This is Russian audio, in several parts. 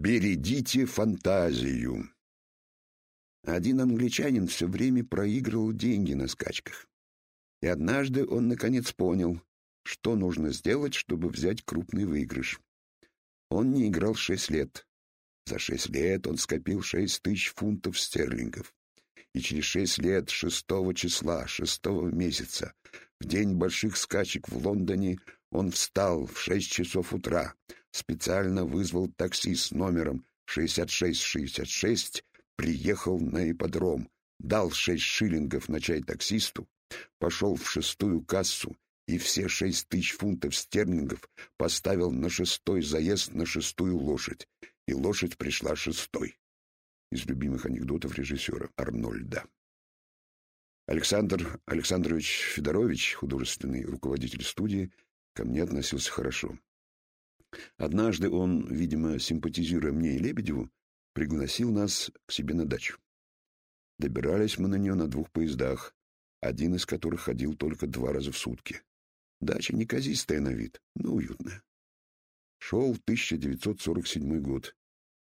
Бередите фантазию. Один англичанин все время проигрывал деньги на скачках. И однажды он наконец понял, что нужно сделать, чтобы взять крупный выигрыш. Он не играл шесть лет. За шесть лет он скопил шесть тысяч фунтов стерлингов. И через шесть лет, шестого числа, шестого месяца, в день больших скачек в Лондоне, он встал в шесть часов утра, специально вызвал такси с номером 6666, приехал на ипподром, дал шесть шиллингов на чай таксисту, пошел в шестую кассу и все шесть тысяч фунтов стерлингов поставил на шестой заезд на шестую лошадь, и лошадь пришла шестой. Из любимых анекдотов режиссера Арнольда. Александр Александрович Федорович, художественный руководитель студии, ко мне относился хорошо. Однажды он, видимо, симпатизируя мне и Лебедеву, пригласил нас к себе на дачу. Добирались мы на нее на двух поездах, один из которых ходил только два раза в сутки. Дача неказистая на вид, но уютная. Шел 1947 год,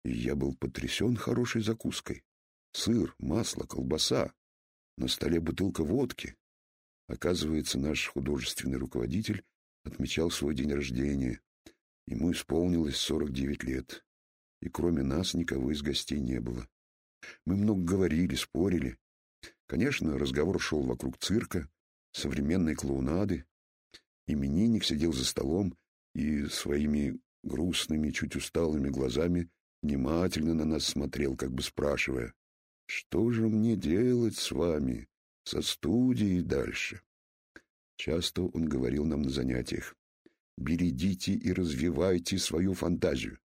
и я был потрясен хорошей закуской. Сыр, масло, колбаса. На столе бутылка водки. Оказывается, наш художественный руководитель отмечал свой день рождения. Ему исполнилось 49 лет, и кроме нас никого из гостей не было. Мы много говорили, спорили. Конечно, разговор шел вокруг цирка, современной клоунады, Именинник сидел за столом и своими грустными, чуть усталыми глазами внимательно на нас смотрел, как бы спрашивая, «Что же мне делать с вами, со студией дальше?» Часто он говорил нам на занятиях, «Бередите и развивайте свою фантазию».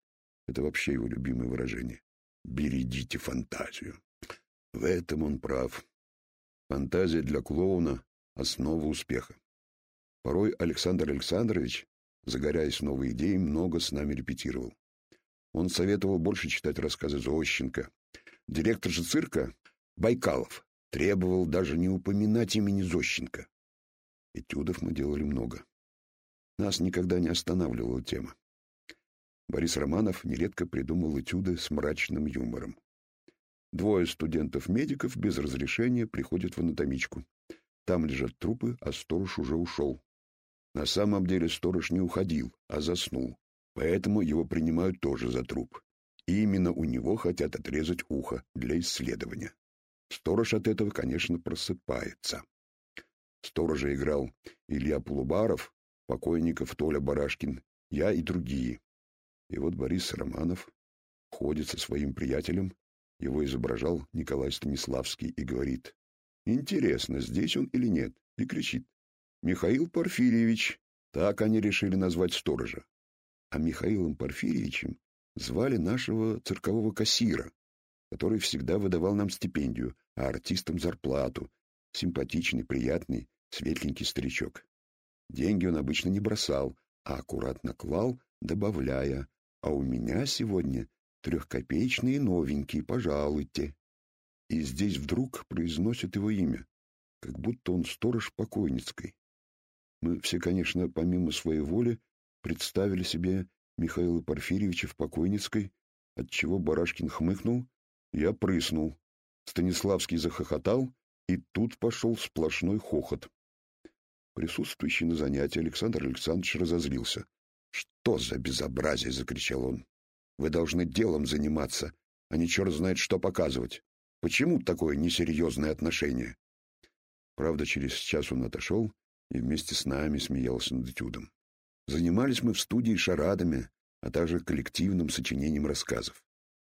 Это вообще его любимое выражение. «Бередите фантазию». В этом он прав. Фантазия для клоуна — основа успеха. Порой Александр Александрович, загоряясь новой идеей, много с нами репетировал. Он советовал больше читать рассказы Зощенко. Директор же цирка, Байкалов, требовал даже не упоминать имени Зощенко. Этюдов мы делали много. Нас никогда не останавливала тема. Борис Романов нередко придумал этюды с мрачным юмором. Двое студентов-медиков без разрешения приходят в анатомичку. Там лежат трупы, а сторож уже ушел. На самом деле сторож не уходил, а заснул, поэтому его принимают тоже за труп. И именно у него хотят отрезать ухо для исследования. Сторож от этого, конечно, просыпается. Сторожа играл Илья Полубаров, покойников Толя Барашкин, я и другие. И вот Борис Романов ходит со своим приятелем, его изображал Николай Станиславский и говорит, «Интересно, здесь он или нет?» и кричит, Михаил Порфирьевич, так они решили назвать сторожа. А Михаилом Порфирьевичем звали нашего циркового кассира, который всегда выдавал нам стипендию, а артистам зарплату. Симпатичный, приятный, светленький старичок. Деньги он обычно не бросал, а аккуратно клал, добавляя, а у меня сегодня трехкопеечные новенькие, пожалуйте. И здесь вдруг произносит его имя, как будто он сторож покойницкой. Мы все, конечно, помимо своей воли, представили себе Михаила Порфирьевича в покойницкой, отчего Барашкин хмыкнул, я прыснул. Станиславский захохотал, и тут пошел сплошной хохот. Присутствующий на занятии Александр Александрович разозлился. «Что за безобразие!» — закричал он. «Вы должны делом заниматься, а не черт знает что показывать. Почему такое несерьезное отношение?» Правда, через час он отошел и вместе с нами смеялся над этюдом. Занимались мы в студии шарадами, а также коллективным сочинением рассказов.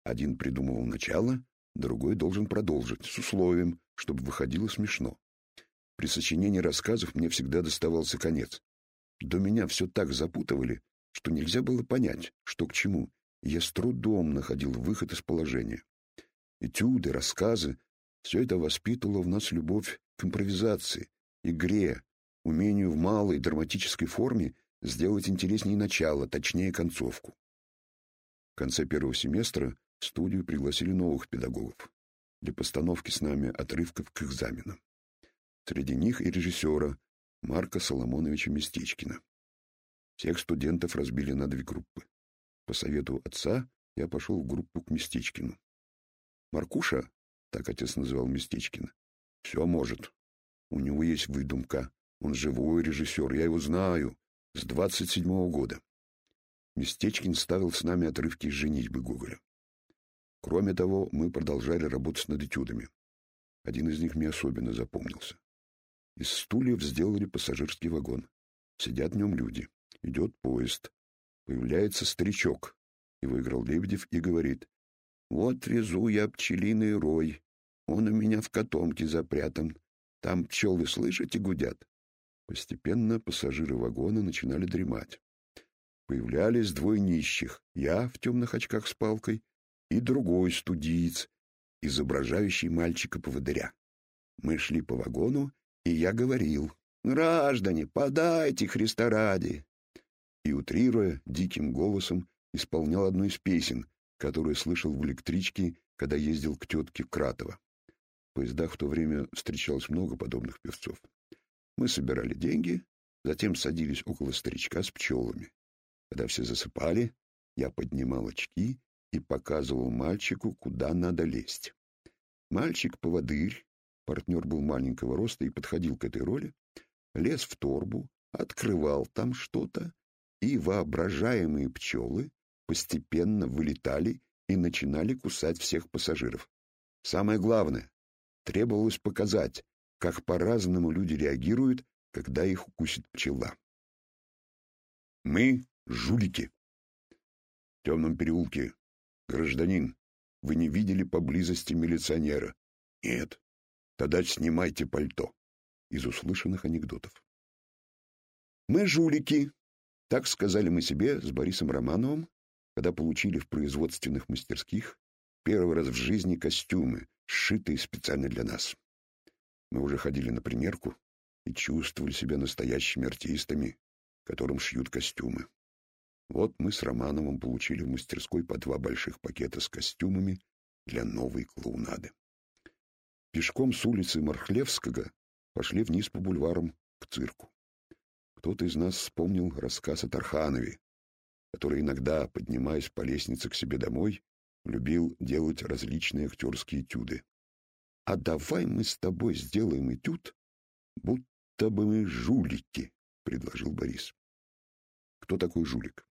Один придумывал начало, другой должен продолжить, с условием, чтобы выходило смешно. При сочинении рассказов мне всегда доставался конец. До меня все так запутывали, что нельзя было понять, что к чему, я с трудом находил выход из положения. Этюды, рассказы — все это воспитывало в нас любовь к импровизации, игре, умению в малой драматической форме сделать интереснее начало, точнее концовку. В конце первого семестра в студию пригласили новых педагогов для постановки с нами отрывков к экзаменам. Среди них и режиссера Марка Соломоновича Местечкина. Всех студентов разбили на две группы. По совету отца я пошел в группу к Местечкину. Маркуша, так отец называл Местечкина, все может. У него есть выдумка. Он живой режиссер, я его знаю, с двадцать седьмого года. Местечкин ставил с нами отрывки из «Женитьбы» Гоголя. Кроме того, мы продолжали работать над этюдами. Один из них мне особенно запомнился. Из стульев сделали пассажирский вагон. Сидят в нем люди. Идет поезд. Появляется старичок. Его играл Лебедев и говорит. «Вот везу я пчелиный рой. Он у меня в котомке запрятан. Там пчелы, слышите, гудят?» Постепенно пассажиры вагона начинали дремать. Появлялись двое нищих. Я в темных очках с палкой и другой студиец, изображающий мальчика-поводыря. Мы шли по вагону, и я говорил, «Граждане, подайте Христа ради!» И, утрируя, диким голосом исполнял одну из песен, которую слышал в электричке, когда ездил к тетке Кратова. В поездах в то время встречалось много подобных певцов. Мы собирали деньги, затем садились около старичка с пчелами. Когда все засыпали, я поднимал очки и показывал мальчику, куда надо лезть. Мальчик-поводырь, партнер был маленького роста и подходил к этой роли, лез в торбу, открывал там что-то, и воображаемые пчелы постепенно вылетали и начинали кусать всех пассажиров. Самое главное, требовалось показать, как по-разному люди реагируют, когда их укусит пчела. Мы — жулики. В темном переулке. Гражданин, вы не видели поблизости милиционера? Нет. Тогда снимайте пальто. Из услышанных анекдотов. Мы жулики. Так сказали мы себе с Борисом Романовым, когда получили в производственных мастерских первый раз в жизни костюмы, сшитые специально для нас. Мы уже ходили на примерку и чувствовали себя настоящими артистами, которым шьют костюмы. Вот мы с Романовым получили в мастерской по два больших пакета с костюмами для новой клоунады. Пешком с улицы Мархлевского пошли вниз по бульварам к цирку. Кто-то из нас вспомнил рассказ о Тарханове, который иногда, поднимаясь по лестнице к себе домой, любил делать различные актерские этюды. «А давай мы с тобой сделаем этюд, будто бы мы жулики», — предложил Борис. Кто такой жулик?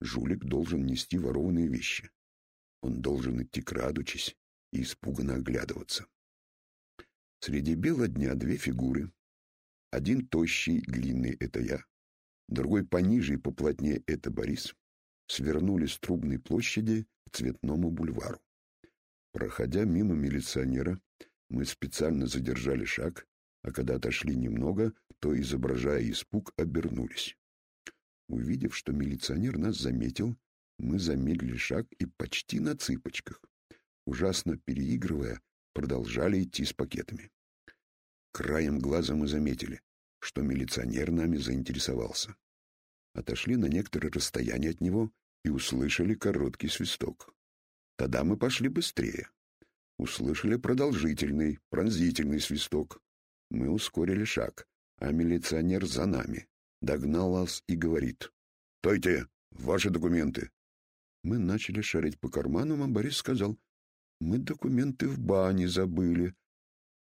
Жулик должен нести ворованные вещи. Он должен идти крадучись и испуганно оглядываться. Среди бела дня две фигуры. Один тощий, длинный — это я. Другой пониже и поплотнее — это Борис. Свернули с Трубной площади к Цветному бульвару. Проходя мимо милиционера, мы специально задержали шаг, а когда отошли немного, то, изображая испуг, обернулись. Увидев, что милиционер нас заметил, мы замедлили шаг и почти на цыпочках, ужасно переигрывая, продолжали идти с пакетами. Краем глаза мы заметили, что милиционер нами заинтересовался. Отошли на некоторое расстояние от него и услышали короткий свисток. Тогда мы пошли быстрее. Услышали продолжительный, пронзительный свисток. Мы ускорили шаг, а милиционер за нами догнал нас и говорит. «Стойте! Ваши документы!» Мы начали шарить по карманам, а Борис сказал. «Мы документы в бане забыли».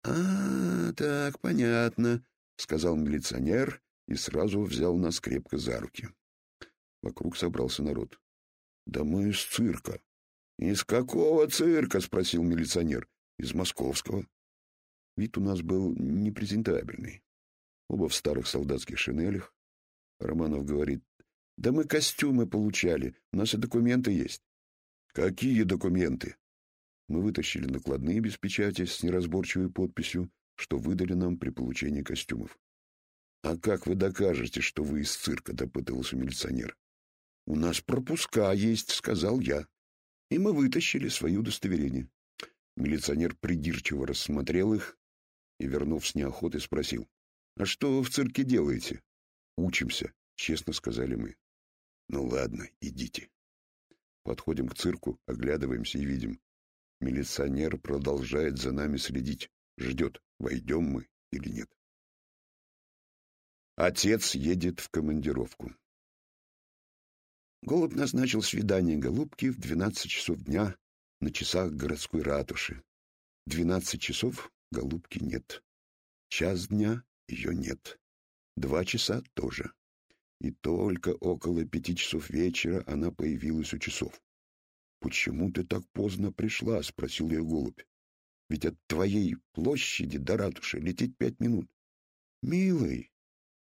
«А, так, понятно», — сказал милиционер и сразу взял нас крепко за руки. Вокруг собрался народ. «Да мы из цирка». «Из какого цирка?» — спросил милиционер. «Из московского». Вид у нас был непрезентабельный. Оба в старых солдатских шинелях, Романов говорит, да мы костюмы получали, у нас и документы есть. Какие документы? Мы вытащили накладные без печати с неразборчивой подписью, что выдали нам при получении костюмов. «А как вы докажете, что вы из цирка?» — допытывался милиционер. «У нас пропуска есть», — сказал я. И мы вытащили свои удостоверения. Милиционер придирчиво рассмотрел их и, вернув с неохотой, спросил. «А что вы в цирке делаете?» Учимся, честно сказали мы. Ну ладно, идите. Подходим к цирку, оглядываемся и видим. Милиционер продолжает за нами следить, ждет, войдем мы или нет. Отец едет в командировку. Голубь назначил свидание голубки в двенадцать часов дня на часах городской ратуши. Двенадцать часов голубки нет. Час дня ее нет. Два часа тоже. И только около пяти часов вечера она появилась у часов. «Почему ты так поздно пришла?» — спросил ее голубь. «Ведь от твоей площади до ратуши лететь пять минут». «Милый,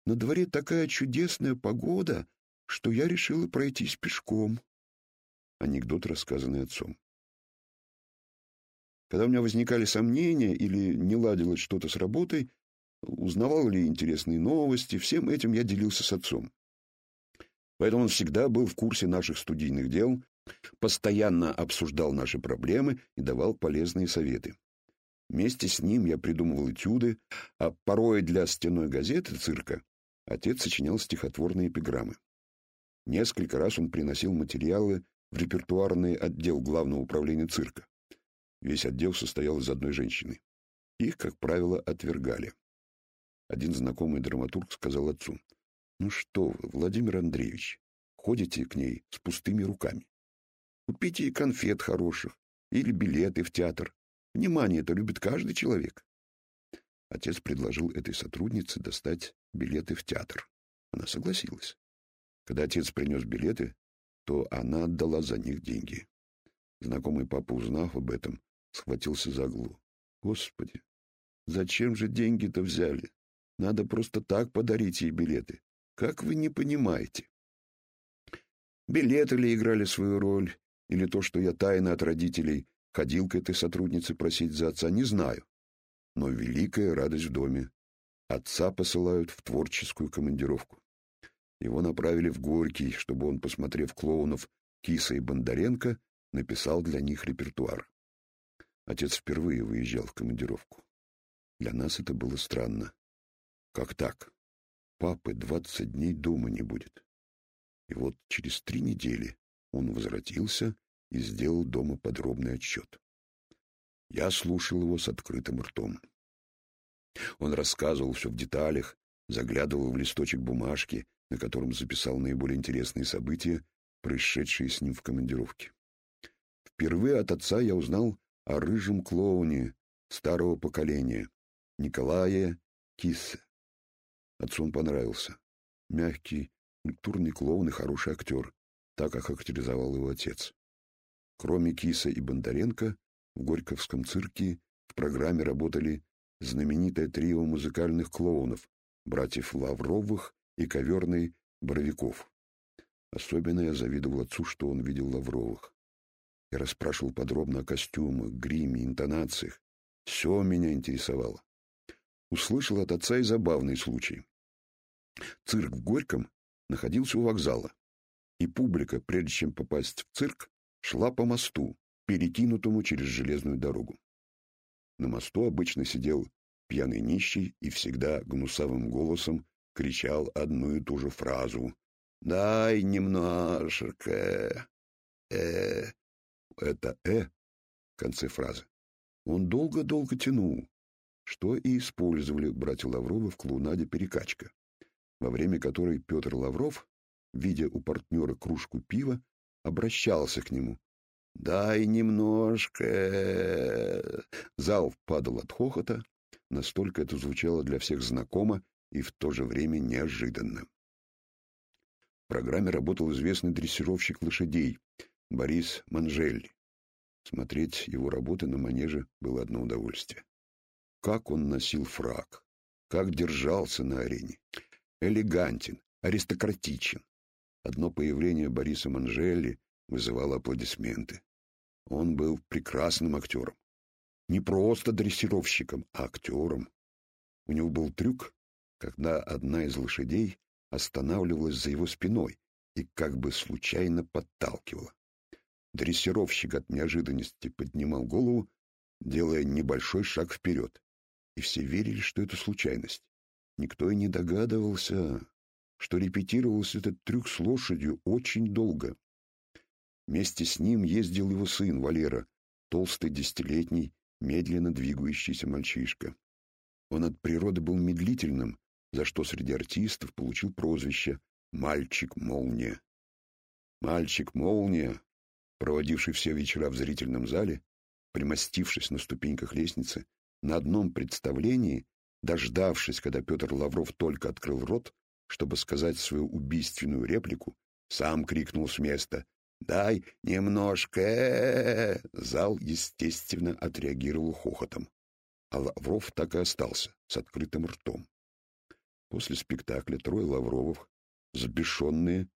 на дворе такая чудесная погода, что я решила пройтись пешком». Анекдот, рассказанный отцом. Когда у меня возникали сомнения или не ладилось что-то с работой, узнавал ли интересные новости, всем этим я делился с отцом. Поэтому он всегда был в курсе наших студийных дел, постоянно обсуждал наши проблемы и давал полезные советы. Вместе с ним я придумывал этюды, а порой для стеной газеты цирка отец сочинял стихотворные эпиграммы. Несколько раз он приносил материалы в репертуарный отдел главного управления цирка. Весь отдел состоял из одной женщины. Их, как правило, отвергали. Один знакомый драматург сказал отцу, «Ну что вы, Владимир Андреевич, ходите к ней с пустыми руками. Купите ей конфет хороших или билеты в театр. Внимание это любит каждый человек». Отец предложил этой сотруднице достать билеты в театр. Она согласилась. Когда отец принес билеты, то она отдала за них деньги. Знакомый папа, узнав об этом, схватился за голову. Господи, зачем же деньги-то взяли? Надо просто так подарить ей билеты. Как вы не понимаете? Билеты ли играли свою роль, или то, что я тайно от родителей ходил к этой сотруднице просить за отца, не знаю. Но великая радость в доме. Отца посылают в творческую командировку. Его направили в Горький, чтобы он, посмотрев клоунов Киса и Бондаренко, написал для них репертуар. Отец впервые выезжал в командировку. Для нас это было странно. Как так? Папы двадцать дней дома не будет. И вот через три недели он возвратился и сделал дома подробный отчет. Я слушал его с открытым ртом. Он рассказывал все в деталях, заглядывал в листочек бумажки, на котором записал наиболее интересные события, происшедшие с ним в командировке. Впервые от отца я узнал о рыжем клоуне старого поколения, Николае Киссе. Отцу он понравился. Мягкий, культурный клоун и хороший актер, так охарактеризовал его отец. Кроме Киса и Бондаренко, в Горьковском цирке в программе работали знаменитое трио музыкальных клоунов, братьев Лавровых и Коверный Боровиков. Особенно я завидовал отцу, что он видел Лавровых. Я расспрашивал подробно о костюмах, гриме, интонациях. Все меня интересовало. Услышал от отца и забавный случай. Цирк в Горьком находился у вокзала, и публика, прежде чем попасть в цирк, шла по мосту, перекинутому через железную дорогу. На мосту обычно сидел пьяный нищий и всегда гнусавым голосом кричал одну и ту же фразу «Дай немножко, э, это «э» в конце фразы. Он долго-долго тянул, что и использовали братья Лавровы в клоунаде «Перекачка», во время которой Петр Лавров, видя у партнера кружку пива, обращался к нему. «Дай немножко...» Зал падал от хохота, настолько это звучало для всех знакомо и в то же время неожиданно. В программе работал известный дрессировщик лошадей Борис Манжелли. Смотреть его работы на манеже было одно удовольствие. Как он носил фраг, как держался на арене. Элегантен, аристократичен. Одно появление Бориса Манжелли вызывало аплодисменты. Он был прекрасным актером. Не просто дрессировщиком, а актером. У него был трюк, когда одна из лошадей останавливалась за его спиной и как бы случайно подталкивала. Дрессировщик от неожиданности поднимал голову, делая небольшой шаг вперед. И все верили, что это случайность. Никто и не догадывался, что репетировался этот трюк с лошадью очень долго. Вместе с ним ездил его сын Валера, толстый десятилетний, медленно двигающийся мальчишка. Он от природы был медлительным, за что среди артистов получил прозвище «мальчик-молния». Мальчик-молния, проводивший все вечера в зрительном зале, примостившись на ступеньках лестницы, на одном представлении, дождавшись, когда Петр Лавров только открыл рот, чтобы сказать свою убийственную реплику, сам крикнул с места «Дай немножко!» Зал, естественно, отреагировал хохотом. А Лавров так и остался, с открытым ртом. После спектакля трое Лавровых, сбешенные,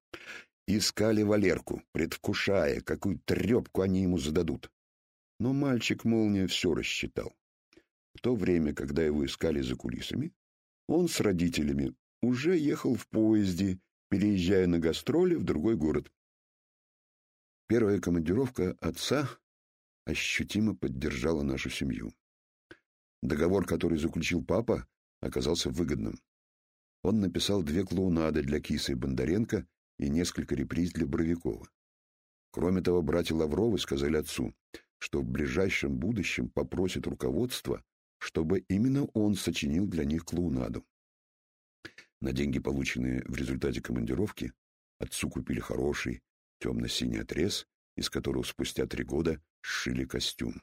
искали Валерку, предвкушая, какую трепку они ему зададут. Но мальчик-молния все рассчитал. В то время, когда его искали за кулисами, он с родителями уже ехал в поезде, переезжая на гастроли в другой город. Первая командировка отца ощутимо поддержала нашу семью. Договор, который заключил папа, оказался выгодным. Он написал две клоунады для Кисы и Бондаренко и несколько реприз для Боровикова. Кроме того, братья Лавровы сказали отцу, что в ближайшем будущем попросит руководство, чтобы именно он сочинил для них клоунаду. На деньги, полученные в результате командировки, отцу купили хороший темно-синий отрез, из которого спустя три года сшили костюм.